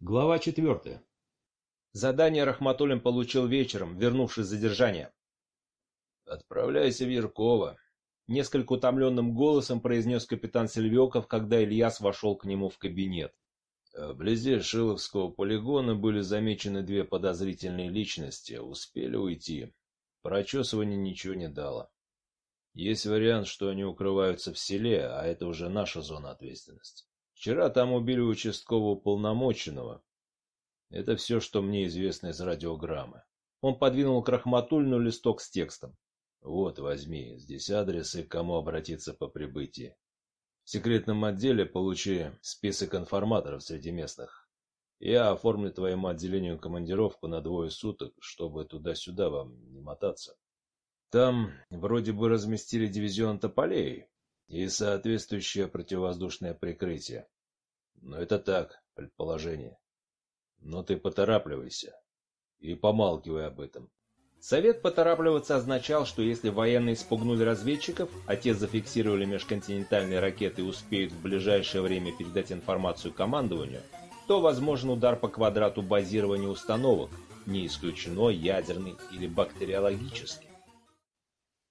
Глава 4. Задание Рахматуллин получил вечером, вернувшись с задержания. «Отправляйся в Яркова», — несколько утомленным голосом произнес капитан Сельвеков, когда Ильяс вошел к нему в кабинет. Вблизи Шиловского полигона были замечены две подозрительные личности, успели уйти. Прочесывание ничего не дало. Есть вариант, что они укрываются в селе, а это уже наша зона ответственности. Вчера там убили участкового полномоченного. Это все, что мне известно из радиограммы. Он подвинул к Рахматульну листок с текстом. Вот, возьми, здесь адрес и к кому обратиться по прибытии. В секретном отделе получи список информаторов среди местных. Я оформлю твоему отделению командировку на двое суток, чтобы туда-сюда вам не мотаться. Там вроде бы разместили дивизион тополей, и соответствующее противовоздушное прикрытие. Но это так, предположение. Но ты поторапливайся и помалкивай об этом. Совет поторапливаться означал, что если военные спугнули разведчиков, а те зафиксировали межконтинентальные ракеты и успеют в ближайшее время передать информацию командованию, то возможен удар по квадрату базирования установок, не исключено ядерный или бактериологический.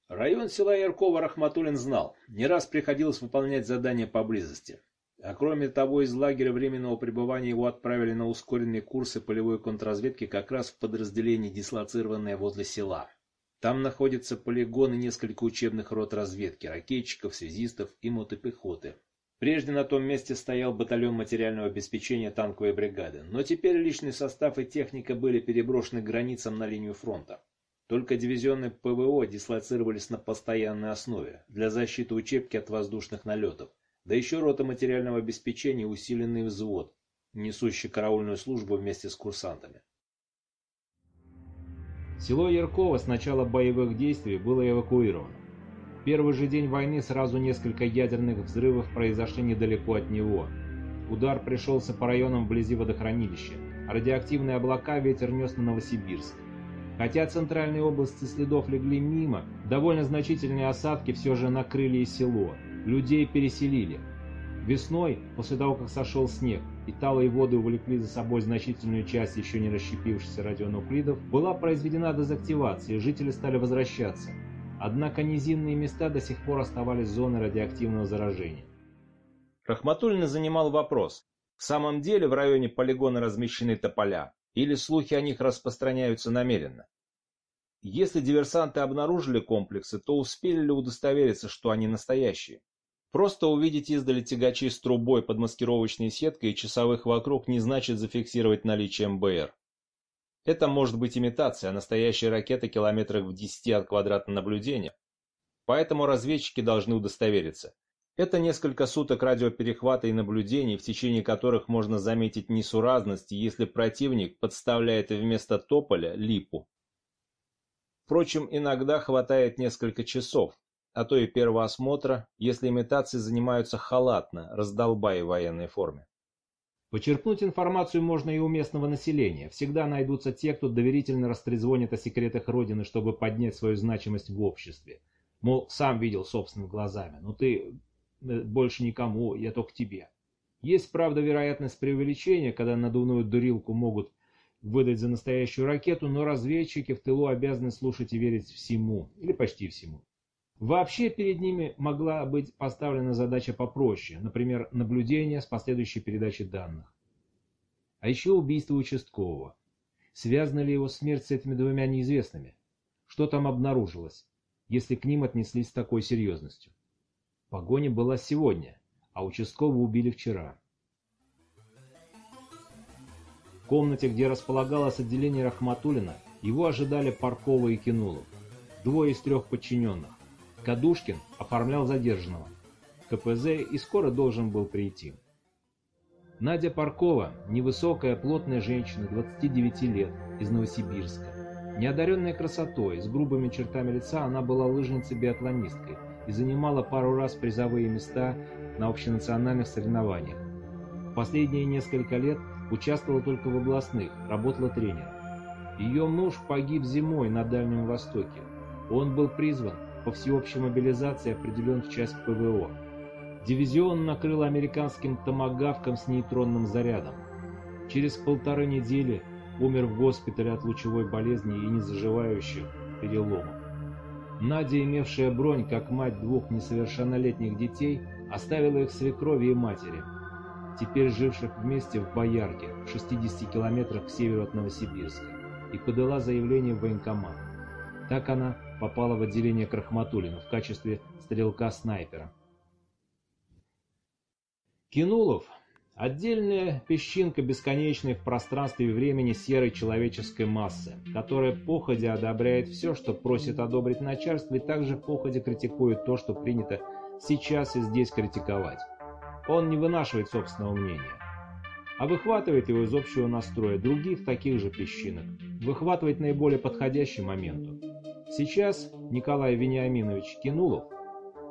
Район села Яркова Рахматуллин знал, не раз приходилось выполнять задания поблизости. А кроме того, из лагеря временного пребывания его отправили на ускоренные курсы полевой контрразведки как раз в подразделение, дислоцированное возле села. Там находятся полигоны несколько учебных рот разведки, ракетчиков, связистов и мотопехоты. Прежде на том месте стоял батальон материального обеспечения танковой бригады, но теперь личный состав и техника были переброшены к границам на линию фронта. Только дивизионы ПВО дислоцировались на постоянной основе для защиты учебки от воздушных налетов, да еще рота материального обеспечения усиленный взвод, несущий караульную службу вместе с курсантами. Село Ярково с начала боевых действий было эвакуировано. В первый же день войны сразу несколько ядерных взрывов произошли недалеко от него. Удар пришелся по районам вблизи водохранилища. Радиоактивные облака ветер нес на Новосибирск. Хотя центральные области следов легли мимо, довольно значительные осадки все же накрыли и село. Людей переселили. Весной, после того, как сошел снег, и талые воды увлекли за собой значительную часть еще не расщепившихся радионуклидов, была произведена дезактивация, и жители стали возвращаться. Однако низинные места до сих пор оставались зоной радиоактивного заражения. Рахматуллин занимал вопрос. В самом деле в районе полигона размещены тополя, или слухи о них распространяются намеренно? Если диверсанты обнаружили комплексы, то успели ли удостовериться, что они настоящие? Просто увидеть издали тягачи с трубой под маскировочной сеткой и часовых вокруг не значит зафиксировать наличие МБР. Это может быть имитация, а настоящая ракета километрах в 10 от квадрата наблюдения. Поэтому разведчики должны удостовериться, это несколько суток радиоперехвата и наблюдений, в течение которых можно заметить несуразности, если противник подставляет вместо тополя липу. Впрочем, иногда хватает несколько часов, а то и первого осмотра, если имитации занимаются халатно, раздолбая в военной форме. Почерпнуть информацию можно и у местного населения. Всегда найдутся те, кто доверительно растрезвонит о секретах Родины, чтобы поднять свою значимость в обществе. Мол, сам видел собственными глазами. Ну ты больше никому, я только тебе. Есть, правда, вероятность преувеличения, когда надувную дурилку могут выдать за настоящую ракету, но разведчики в тылу обязаны слушать и верить всему, или почти всему. Вообще перед ними могла быть поставлена задача попроще, например, наблюдение с последующей передачей данных. А еще убийство участкового. Связана ли его смерть с этими двумя неизвестными? Что там обнаружилось, если к ним отнеслись с такой серьезностью? Погоня была сегодня, а участкового убили вчера. В комнате, где располагалось отделение Рахматулина, его ожидали Паркова и Кинулов. Двое из трех подчиненных. Кадушкин оформлял задержанного. КПЗ и скоро должен был прийти. Надя Паркова, невысокая, плотная женщина, 29 лет, из Новосибирска. Неодаренная красотой, с грубыми чертами лица, она была лыжницей-биатлонисткой, и занимала пару раз призовые места на общенациональных соревнованиях. Последние несколько лет участвовала только в областных, работала тренером. Ее муж погиб зимой на Дальнем Востоке. Он был призван по всеобщей мобилизации определен в часть ПВО. Дивизион накрыл американским томагавком с нейтронным зарядом. Через полторы недели умер в госпитале от лучевой болезни и незаживающих переломов. Надя, имевшая бронь как мать двух несовершеннолетних детей, оставила их свекрови и матери, теперь живших вместе в Боярке, в 60 километрах к северу от Новосибирска, и подала заявление в военкомат. Так она попала в отделение Крахматулина в качестве стрелка-снайпера. Кинулов – отдельная песчинка бесконечной в пространстве и времени серой человеческой массы, которая походя одобряет все, что просит одобрить начальство, и также походя критикует то, что принято сейчас и здесь критиковать. Он не вынашивает собственного мнения, а выхватывает его из общего настроя других таких же песчинок, выхватывает наиболее подходящий моменту. Сейчас Николай Вениаминович Кинулов,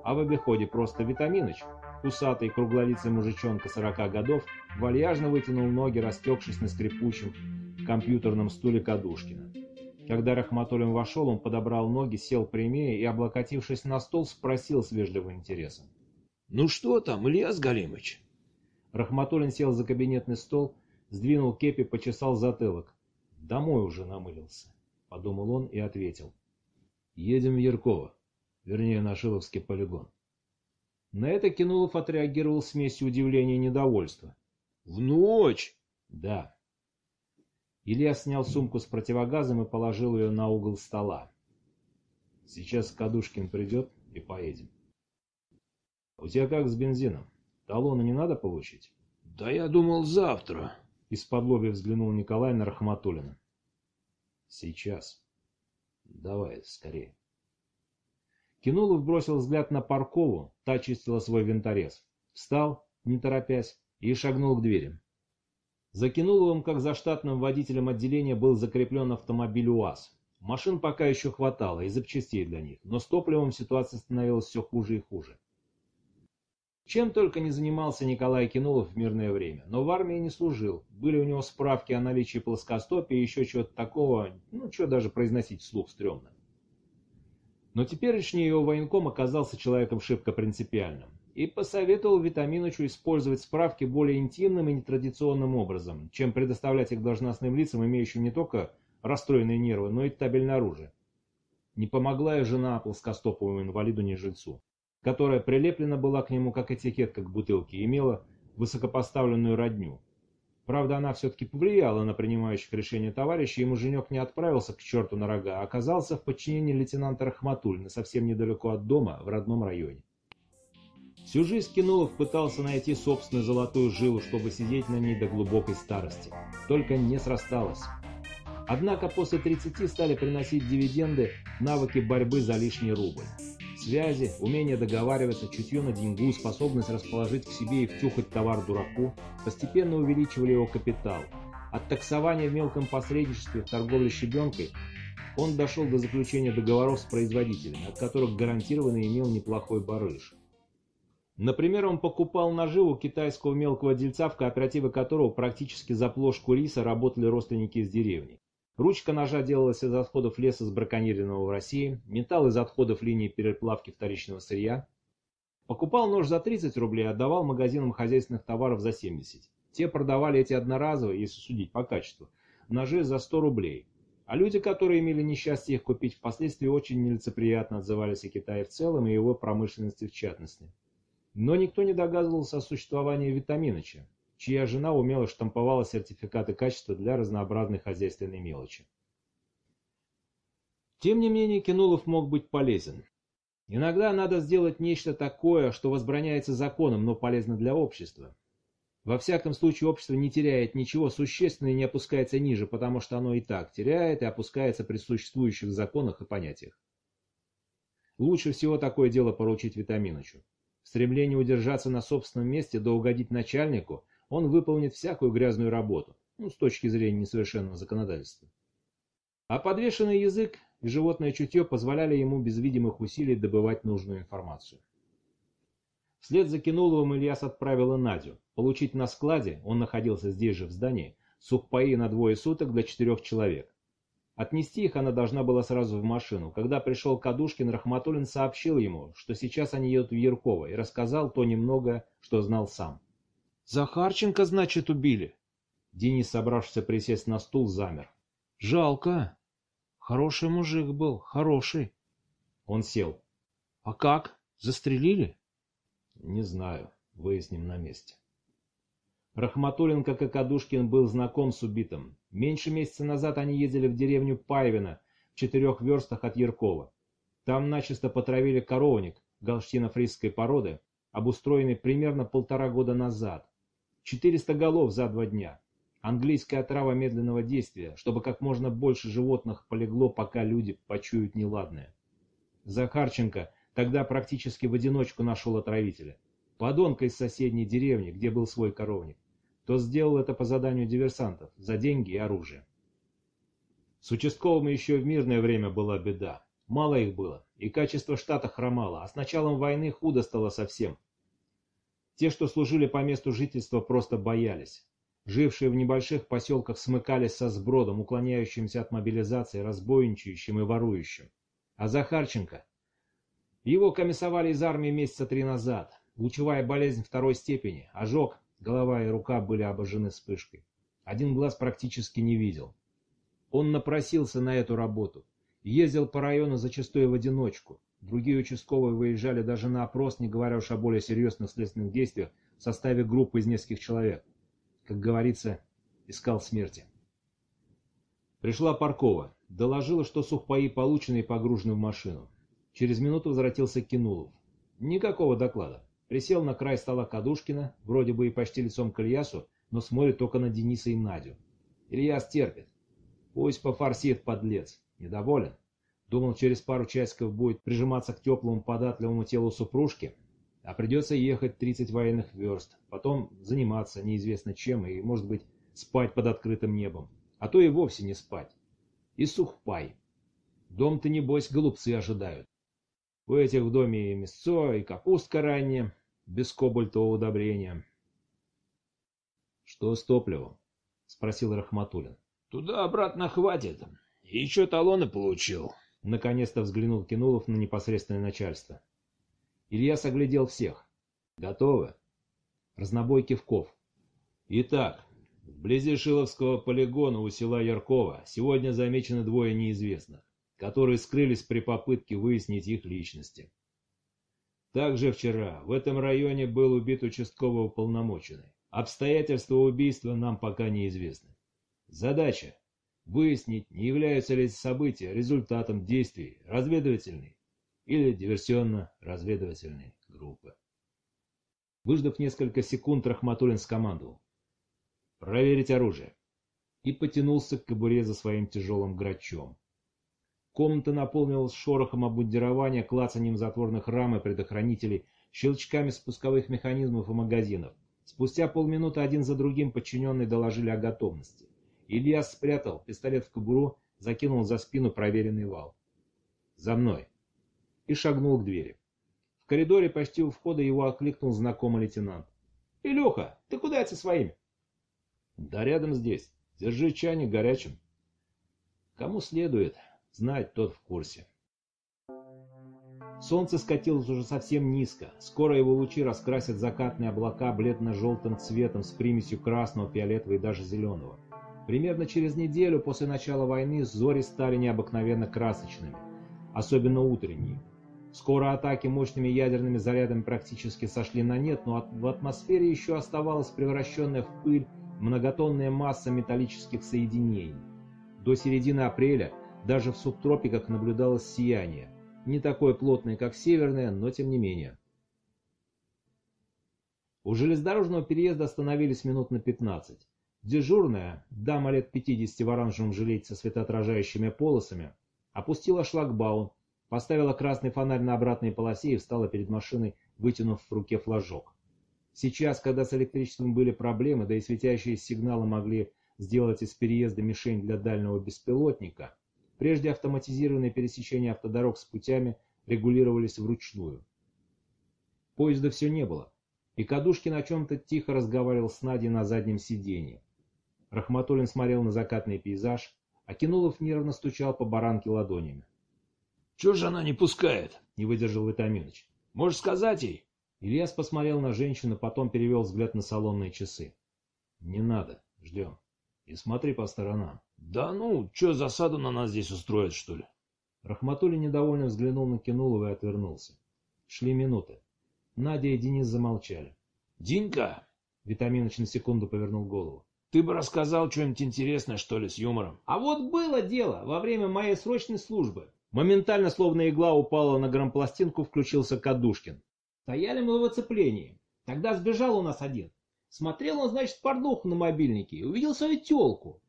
а в обиходе просто Витаминыч, усатый круглолицый мужичонка 40 годов, вальяжно вытянул ноги, растекшись на скрипучем компьютерном стуле Кадушкина. Когда Рахматуллин вошел, он подобрал ноги, сел прямее и, облокотившись на стол, спросил с вежливым интересом. «Ну что там, Ильяс Галимыч?» Рахматуллин сел за кабинетный стол, сдвинул кепи, почесал затылок. «Домой уже намылился», — подумал он и ответил. «Едем в Ярково, вернее, на Шиловский полигон». На это Кинулов отреагировал смесью удивления и недовольства. «В ночь?» «Да». Илья снял сумку с противогазом и положил ее на угол стола. «Сейчас Кадушкин придет и поедем». «У тебя как с бензином? Талоны не надо получить?» «Да я думал завтра», — из-под лоби взглянул Николай на Рахматуллина. «Сейчас. Давай, скорее». Кинулов бросил взгляд на Паркову, та чистила свой винторез. Встал, не торопясь, и шагнул к двери. За Кинуловым, как за штатным водителем отделения, был закреплен автомобиль УАЗ. Машин пока еще хватало и запчастей для них, но с топливом ситуация становилась все хуже и хуже. Чем только не занимался Николай Кинулов в мирное время, но в армии не служил. Были у него справки о наличии плоскостопия и еще чего-то такого, ну, что даже произносить вслух стрёмно. Но теперешний его военком оказался человеком шибко принципиальным и посоветовал Витаминычу использовать справки более интимным и нетрадиционным образом, чем предоставлять их должностным лицам, имеющим не только расстроенные нервы, но и табельное оружие. Не помогла и жена плоскостоповому инвалиду-нежильцу, которая прилеплена была к нему как этикетка к бутылке и имела высокопоставленную родню. Правда, она все-таки повлияла на принимающих решение товарищей, и муженек не отправился к черту на рога, а оказался в подчинении лейтенанта Рахматульна, совсем недалеко от дома, в родном районе. Всю жизнь Кинулов пытался найти собственную золотую жилу, чтобы сидеть на ней до глубокой старости. Только не срасталось. Однако после 30 стали приносить дивиденды навыки борьбы за лишний рубль. Связи, умение договариваться, чутье на деньгу, способность расположить к себе и втюхать товар дураку постепенно увеличивали его капитал. От таксования в мелком посредничестве в торговле щебенкой он дошел до заключения договоров с производителями, от которых гарантированно имел неплохой барыш. Например, он покупал ножи у китайского мелкого дельца, в кооперативе которого практически за плошку риса работали родственники из деревни. Ручка ножа делалась из отходов леса с браконьеренного в России, металл из отходов линии переплавки вторичного сырья. Покупал нож за 30 рублей, отдавал магазинам хозяйственных товаров за 70. Те продавали эти одноразовые, если судить по качеству, ножи за 100 рублей. А люди, которые имели несчастье их купить, впоследствии очень нелицеприятно отзывались о Китае в целом и его промышленности в частности. Но никто не догадывался о существовании Витаминыча, чья жена умело штамповала сертификаты качества для разнообразной хозяйственной мелочи. Тем не менее, Кинулов мог быть полезен. Иногда надо сделать нечто такое, что возбраняется законом, но полезно для общества. Во всяком случае, общество не теряет ничего существенного и не опускается ниже, потому что оно и так теряет и опускается при существующих законах и понятиях. Лучше всего такое дело поручить Витаминычу. В стремлении удержаться на собственном месте да угодить начальнику – он выполнит всякую грязную работу, ну, с точки зрения несовершенного законодательства. А подвешенный язык и животное чутье позволяли ему без видимых усилий добывать нужную информацию. Вслед за Кинуловым Ильяс отправил и Надю. Получить на складе, он находился здесь же в здании, сухпаи на двое суток для четырех человек. Отнести их она должна была сразу в машину. Когда пришел Кадушкин, Рахматуллин сообщил ему, что сейчас они едут в Ярково, и рассказал то немного, что знал сам. Захарченко, значит, убили? Денис, собравшийся присесть на стул, замер. Жалко. Хороший мужик был, хороший. Он сел. А как? Застрелили? Не знаю. Выясним на месте. Рахматуллин, как и Кадушкин, был знаком с убитым. Меньше месяца назад они ездили в деревню Пайвина, в четырех верстах от Яркова. Там начисто потравили коровник галштино-фрисской породы, обустроенный примерно полтора года назад. 400 голов за два дня. Английская отрава медленного действия, чтобы как можно больше животных полегло, пока люди почуют неладное. Захарченко тогда практически в одиночку нашел отравителя. Подонка из соседней деревни, где был свой коровник. То сделал это по заданию диверсантов, за деньги и оружие. С участковыми еще в мирное время была беда. Мало их было, и качество штата хромало, а с началом войны худо стало совсем. Те, что служили по месту жительства, просто боялись. Жившие в небольших поселках смыкались со сбродом, уклоняющимся от мобилизации, разбойничающим и ворующим. А Захарченко? Его комиссовали из армии месяца три назад. Лучевая болезнь второй степени, ожог, голова и рука были обожжены вспышкой. Один глаз практически не видел. Он напросился на эту работу. Ездил по району зачастую в одиночку. Другие участковые выезжали даже на опрос, не говоря уж о более серьезных следственных действиях в составе группы из нескольких человек. Как говорится, искал смерти. Пришла Паркова. Доложила, что сухпаи получены и погружены в машину. Через минуту возвратился Кинулов. Никакого доклада. Присел на край стола Кадушкина, вроде бы и почти лицом к Ильясу, но смотрит только на Дениса и Надю. Ильяс терпит. Пусть пофорсит подлец. Недоволен. Думал, через пару часиков будет прижиматься к теплому податливому телу супружки, а придется ехать 30 военных верст, потом заниматься неизвестно чем и, может быть, спать под открытым небом, а то и вовсе не спать. И сухпай. Дом-то, небось, голубцы ожидают. У этих в доме и мясо, и капустка ранняя, без кобальтового удобрения. — Что с топливом? — спросил Рахматуллин. — Туда-обратно хватит. Еще талоны получил. Наконец-то взглянул Кинулов на непосредственное начальство. Илья соглядел всех. Готовы? Разнобой кивков. Итак, вблизи Шиловского полигона у села Яркова сегодня замечены двое неизвестных, которые скрылись при попытке выяснить их личности. Также вчера в этом районе был убит участковый уполномоченный. Обстоятельства убийства нам пока неизвестны. Задача выяснить, не являются ли события результатом действий разведывательной или диверсионно-разведывательной группы. Выждав несколько секунд, Рахматуллин скомандовал. «Проверить оружие!» и потянулся к кобуре за своим тяжелым грачом. Комната наполнилась шорохом обмундирования, клацанием затворных рам и предохранителей, щелчками спусковых механизмов и магазинов. Спустя полминуты один за другим подчиненные доложили о готовности. Илья спрятал пистолет в кобуру, закинул за спину проверенный вал. «За мной!» и шагнул к двери. В коридоре почти у входа его окликнул знакомый лейтенант. «Илюха, ты куда это своими?» «Да рядом здесь. Держи чайник горячим». Кому следует, знать тот в курсе. Солнце скатилось уже совсем низко. Скоро его лучи раскрасят закатные облака бледно-желтым цветом с примесью красного, фиолетового и даже зеленого. Примерно через неделю после начала войны зори стали необыкновенно красочными, особенно утренние. Скоро атаки мощными ядерными зарядами практически сошли на нет, но в атмосфере еще оставалась превращенная в пыль многотонная масса металлических соединений. До середины апреля даже в субтропиках наблюдалось сияние, не такое плотное, как северное, но тем не менее. У железнодорожного переезда остановились минут на 15. Дежурная, дама лет 50 в оранжевом жилете со светоотражающими полосами, опустила шлагбаум, поставила красный фонарь на обратной полосе и встала перед машиной, вытянув в руке флажок. Сейчас, когда с электричеством были проблемы, да и светящиеся сигналы могли сделать из переезда мишень для дальнего беспилотника, прежде автоматизированные пересечения автодорог с путями регулировались вручную. Поезда все не было, и Кадушкин о чем-то тихо разговаривал с Надей на заднем сиденье. Рахматуллин смотрел на закатный пейзаж, а Кинулов нервно стучал по баранке ладонями. — Чего же она не пускает? — не выдержал Витаминыч. — Можешь сказать ей? Ильяс посмотрел на женщину, потом перевел взгляд на салонные часы. — Не надо, ждем. И смотри по сторонам. Да ну, что, засаду на нас здесь устроят, что ли? Рахматуллин недовольно взглянул на Кинулова и отвернулся. Шли минуты. Надя и Денис замолчали. Динька, Витаминыч на секунду повернул голову. Ты бы рассказал что-нибудь интересное, что ли, с юмором. А вот было дело во время моей срочной службы. Моментально, словно игла упала на грампластинку, включился Кадушкин. Стояли мы в оцеплении. Тогда сбежал у нас один. Смотрел он, значит, порнуху на мобильнике и увидел свою телку.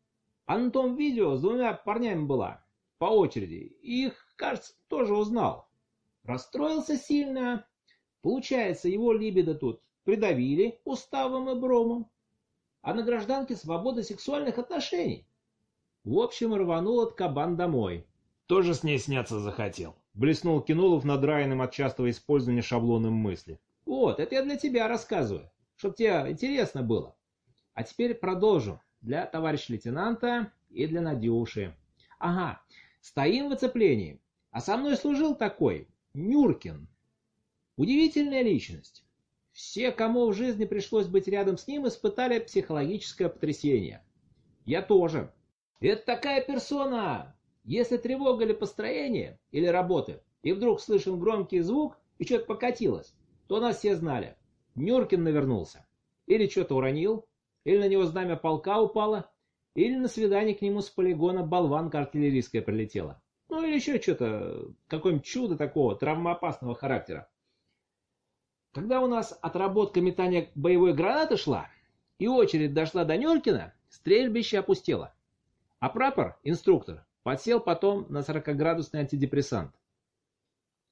А на том видео с двумя парнями была. По очереди. Их, кажется, тоже узнал. Расстроился сильно. Получается, его либидо тут придавили уставом и бромом. А на гражданке свобода сексуальных отношений. В общем, рванул от кабан домой. Тоже с ней сняться захотел. Блеснул Кинулов надраенным от частого использования шаблоном мысли. Вот, это я для тебя рассказываю, чтоб тебе интересно было. А теперь продолжу. Для товарища лейтенанта и для Надюши. Ага, стоим в оцеплении. А со мной служил такой, Нюркин. Удивительная личность. Все, кому в жизни пришлось быть рядом с ним, испытали психологическое потрясение. Я тоже. Это такая персона. Если тревога или построение, или работы, и вдруг слышен громкий звук, и что-то покатилось, то нас все знали. Нюркин навернулся. Или что-то уронил, или на него знамя полка упало, или на свидание к нему с полигона болванка артиллерийская прилетела. Ну или еще что-то, какое-нибудь чудо такого травмоопасного характера. Когда у нас отработка метания боевой гранаты шла, и очередь дошла до Нюркина, стрельбище опустело. А прапор, инструктор, подсел потом на 40-градусный антидепрессант.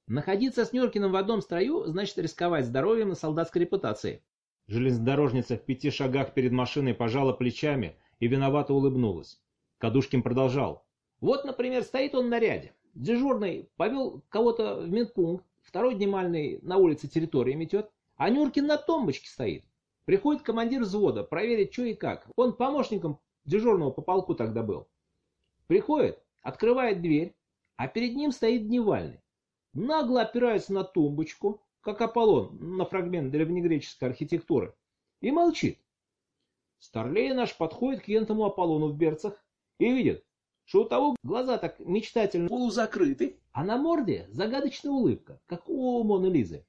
Находиться с Нюркиным в одном строю значит рисковать здоровьем на солдатской репутации. Железнодорожница в пяти шагах перед машиной пожала плечами и виновато улыбнулась. Кадушкин продолжал. Вот, например, стоит он на ряде. Дежурный повел кого-то в медпункт, второй дневальный на улице территории метет, а Нюркин на тумбочке стоит. Приходит командир взвода проверить, что и как. Он помощником дежурного по полку тогда был. Приходит, открывает дверь, а перед ним стоит дневальный. Нагло опирается на тумбочку, как Аполлон на фрагмент древнегреческой архитектуры, и молчит. Старлей наш подходит к ентому Аполлону в берцах и видит, что у того глаза так мечтательно полузакрыты, а на морде загадочная улыбка, как у Моны Лизы.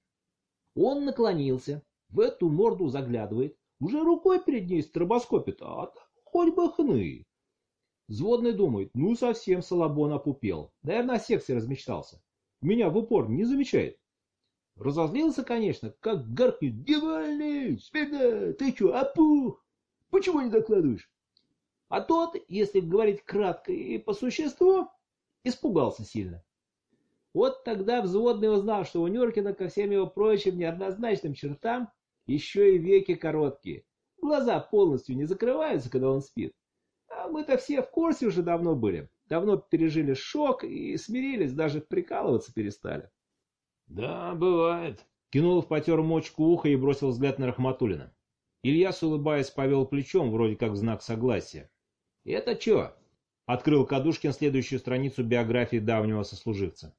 Он наклонился, в эту морду заглядывает, уже рукой перед ней стробоскопит, а так хоть бы хны. Взводный думает, ну совсем Салабон опупел, наверное, о сексе размечтался. Меня в упор не замечает. Разозлился, конечно, как гаркнет, «Девальный! Спида! Ты чё, опух? Почему не докладываешь?» А тот, если говорить кратко и по существу, испугался сильно. Вот тогда взводный узнал, что у Нюркина ко всем его прочим неоднозначным чертам еще и веки короткие. Глаза полностью не закрываются, когда он спит. А мы-то все в курсе уже давно были. Давно пережили шок и смирились, даже прикалываться перестали. Да, бывает. Кинулов потер мочку уха и бросил взгляд на Рахматулина. Ильяс, улыбаясь, повел плечом, вроде как в знак согласия. «Это чё?» — открыл Кадушкин следующую страницу биографии давнего сослуживца.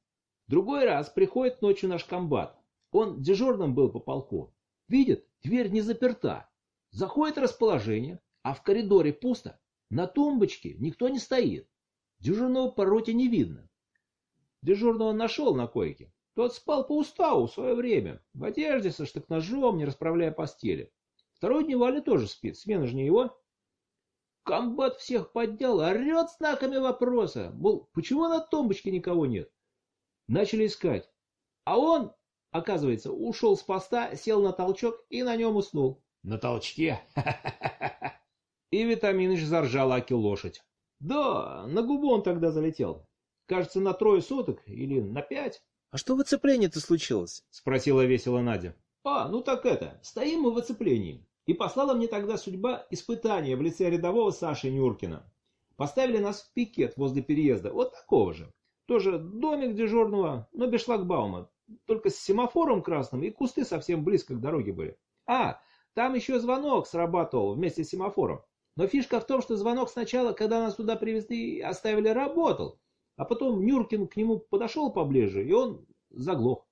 «Другой раз приходит ночью наш комбат. Он дежурным был по полку. Видит, дверь не заперта. Заходит расположение, а в коридоре пусто. На тумбочке никто не стоит. Дежурного по роте не видно. Дежурного нашел на койке. Тот спал по уставу в свое время, в одежде со штык-ножом, не расправляя постели. Второй дневали тоже спит, смена же не его. Комбат всех поднял, орет знаками вопроса, мол, почему на тумбочке никого нет? Начали искать. А он, оказывается, ушел с поста, сел на толчок и на нем уснул. На толчке? И Витаминыч заржал аки лошадь. Да, на губу он тогда залетел. Кажется, на трое суток или на пять. А что в оцеплении-то случилось? Спросила весело Надя. А, ну так это, стоим мы в оцеплении. И послала мне тогда судьба испытания в лице рядового Саши Нюркина. Поставили нас в пикет возле переезда, вот такого же. Тоже домик дежурного, но без шлагбаума. Только с семафором красным и кусты совсем близко к дороге были. А, там еще звонок срабатывал вместе с семафором. Но фишка в том, что звонок сначала, когда нас туда привезли, оставили, работал. А потом Нюркин к нему подошел поближе, и он заглох.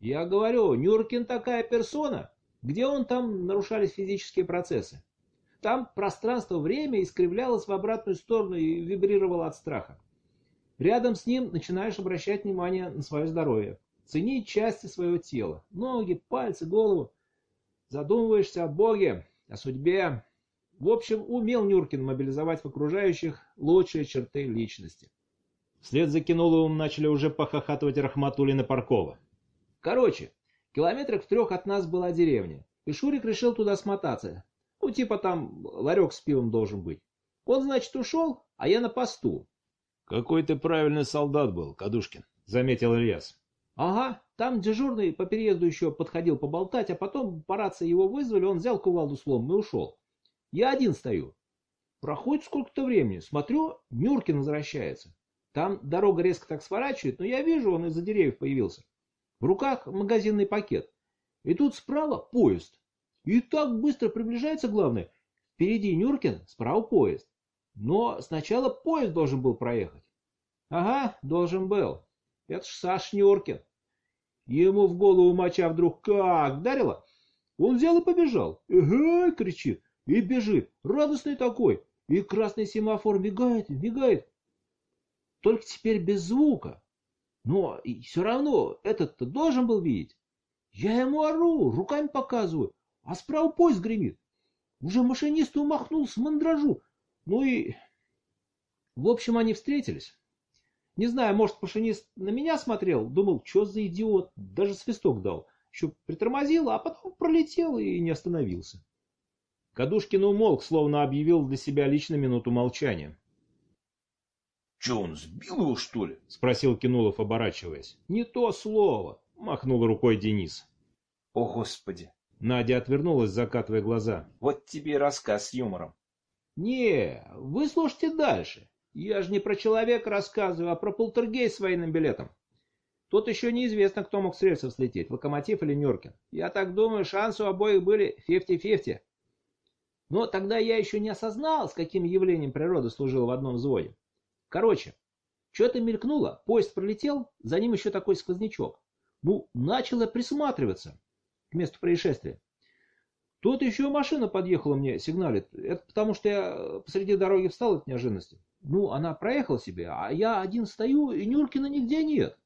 Я говорю, Нюркин такая персона, где он там нарушались физические процессы. Там пространство-время искривлялось в обратную сторону и вибрировало от страха. Рядом с ним начинаешь обращать внимание на свое здоровье, ценить части своего тела, ноги, пальцы, голову. Задумываешься о Боге, о судьбе. В общем, умел Нюркин мобилизовать в окружающих лучшие черты личности. Вслед за Кинуловым начали уже похохатывать Рахматуллин и Паркова. Короче, километрах в трех от нас была деревня, и Шурик решил туда смотаться. Ну, типа там ларек с пивом должен быть. Он, значит, ушел, а я на посту. «Какой ты правильный солдат был, Кадушкин», — заметил Ильяс. Ага, там дежурный по переезду еще подходил поболтать, а потом по рации его вызвали, он взял кувалду с и ушел. Я один стою. Проходит сколько-то времени, смотрю, Нюркин возвращается. Там дорога резко так сворачивает, но я вижу, он из-за деревьев появился. В руках магазинный пакет. И тут справа поезд. И так быстро приближается, главное. Впереди Нюркин, справа поезд. Но сначала поезд должен был проехать. Ага, должен был. Это ж Саш Нюркин. Ему в голову моча вдруг как дарила. Он взял и побежал. Ага, кричит. И бежит. Радостный такой. И красный семафор мигает, мигает. Только теперь без звука. Но и все равно этот-то должен был видеть. Я ему ору, руками показываю, а справа поезд гремит. Уже машинисту махнул с мандражу. Ну и... В общем, они встретились. Не знаю, может, машинист на меня смотрел, думал, что за идиот, даже свисток дал. Еще притормозил, а потом пролетел и не остановился. Кадушкин умолк, словно объявил для себя лично минуту молчания. Че, он сбил его, что ли? Спросил Кинулов, оборачиваясь. Не то слово, махнул рукой Денис. О, Господи. Надя отвернулась, закатывая глаза. Вот тебе и рассказ с юмором. Не, вы слушайте дальше. Я же не про человека рассказываю, а про полтергейст с военным билетом. Тут еще неизвестно, кто мог с рельсов слететь, Локомотив или Нюркин. Я так думаю, шансы у обоих были 50-50. Но тогда я еще не осознал, с каким явлением природы служил в одном взводе. Короче, что-то мелькнуло, поезд пролетел, за ним еще такой сквознячок. Ну, начало присматриваться к месту происшествия. Тут еще машина подъехала мне, сигналит. Это потому, что я посреди дороги встал от неожиданности. Ну, она проехала себе, а я один стою, и Нюркина нигде нет.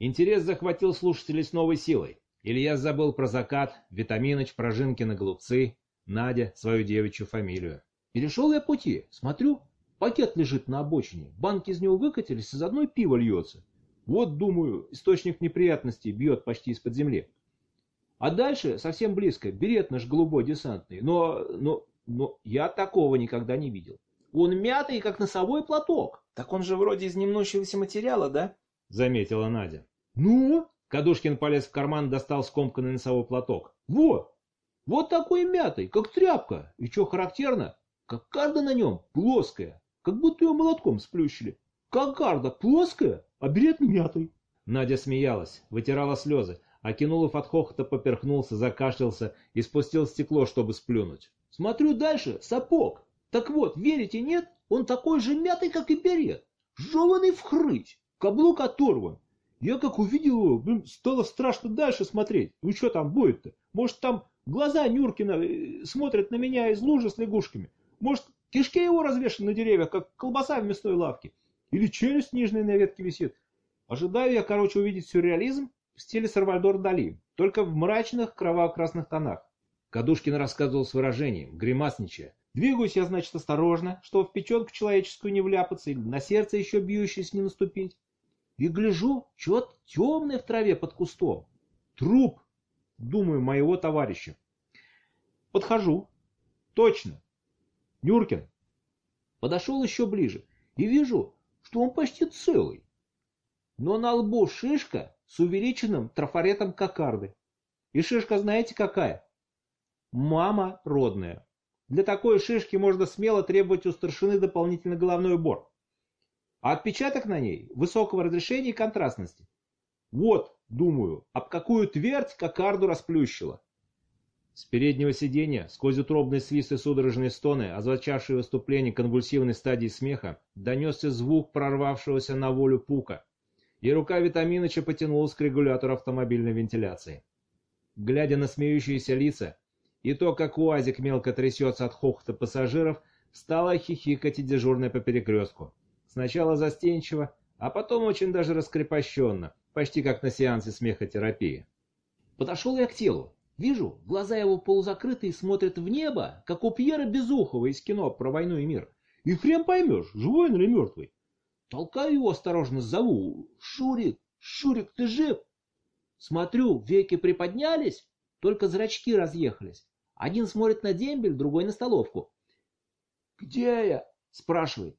Интерес захватил слушателей с новой силой. Илья забыл про закат, Витаминыч, про Жинкина голубцы, Надя, свою девичью фамилию. Перешел я пути, смотрю, пакет лежит на обочине, банки из него выкатились, из одной пиво льется. Вот, думаю, источник неприятностей бьет почти из-под земли. А дальше, совсем близко, берет наш голубой десантный, но, но, но я такого никогда не видел. Он мятый, как носовой платок. Так он же вроде из немнущегося материала, да? Заметила Надя. Ну? Кадушкин полез в карман, достал скомканный носовой платок. Вот! Вот такой мятый, как тряпка. И что характерно, кокарда на нем плоская, как будто ее молотком сплющили. Кокарда плоская, а берет мятый. Надя смеялась, вытирала слезы, а Кинулов от хохота поперхнулся, закашлялся и спустил стекло, чтобы сплюнуть. Смотрю дальше, сапог. Так вот, верите, нет? Он такой же мятый, как и берет. Жеванный в хрыть. Каблук оторван. Я как увидел его, блин, стало страшно дальше смотреть. Ну что там будет-то? Может там глаза Нюркина э, смотрят на меня из лужи с лягушками? Может кишки его развешаны на деревьях, как колбаса в мясной лавке? Или челюсть нижняя на ветке висит? Ожидаю я, короче, увидеть сюрреализм в стиле Сальвадор Дали, только в мрачных кроваво-красных тонах. Кадушкин рассказывал с выражением, гримасничая. Двигаюсь я, значит, осторожно, чтобы в печенку человеческую не вляпаться или на сердце еще бьющееся не наступить. И гляжу, что-то темное в траве под кустом. Труп, думаю, моего товарища. Подхожу. Точно. Нюркин. Подошел еще ближе и вижу, что он почти целый. Но на лбу шишка с увеличенным трафаретом кокарды. И шишка знаете какая? Мама родная. Для такой шишки можно смело требовать у старшины дополнительный головной убор. А отпечаток на ней высокого разрешения и контрастности. Вот, думаю, об какую твердь кокарду расплющила. С переднего сиденья, сквозь утробный свист и судорожные стоны, означавшие выступление конвульсивной стадии смеха, донесся звук прорвавшегося на волю пука, и рука Витаминыча потянулась к регулятору автомобильной вентиляции. Глядя на смеющиеся лица И то, как УАЗик мелко трясется от хохота пассажиров, стала хихикать и дежурная по перекрестку. Сначала застенчиво, а потом очень даже раскрепощенно, почти как на сеансе смехотерапии. Подошел я к телу. Вижу, глаза его полузакрыты и смотрят в небо, как у Пьера Безухова из кино про войну и мир. И хрен поймешь, живой он или мертвый. Толкаю его осторожно, зову. Шурик, Шурик, ты жив? Смотрю, веки приподнялись, только зрачки разъехались. Один смотрит на дембель, другой на столовку. «Где я?» – спрашивает.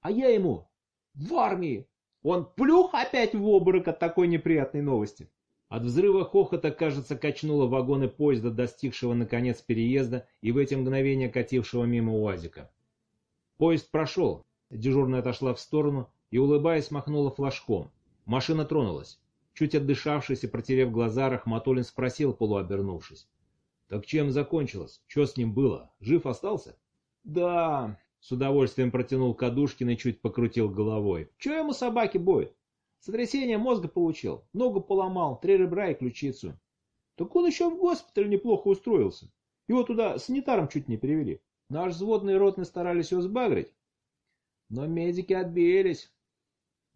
А я ему «В армии!» Он плюх опять в обморок от такой неприятной новости. От взрыва хохота, кажется, качнуло вагоны поезда, достигшего наконец переезда и в эти мгновения катившего мимо УАЗика. Поезд прошел, дежурная отошла в сторону и, улыбаясь, махнула флажком. Машина тронулась. Чуть отдышавшись и протерев глаза, Рахматуллин спросил, полуобернувшись. «Так чем закончилось? Что с ним было? Жив остался?» «Да...» — с удовольствием протянул Кадушкин и чуть покрутил головой. «Чего ему собаки боют? Сотрясение мозга получил, ногу поломал, три ребра и ключицу. Так он еще в госпитале неплохо устроился. Его туда санитаром чуть не перевели. Наш взводный ротный старались его сбагрить. Но медики отбились.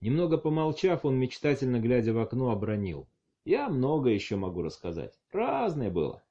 Немного помолчав, он мечтательно глядя в окно обронил. Я много еще могу рассказать. Разное было.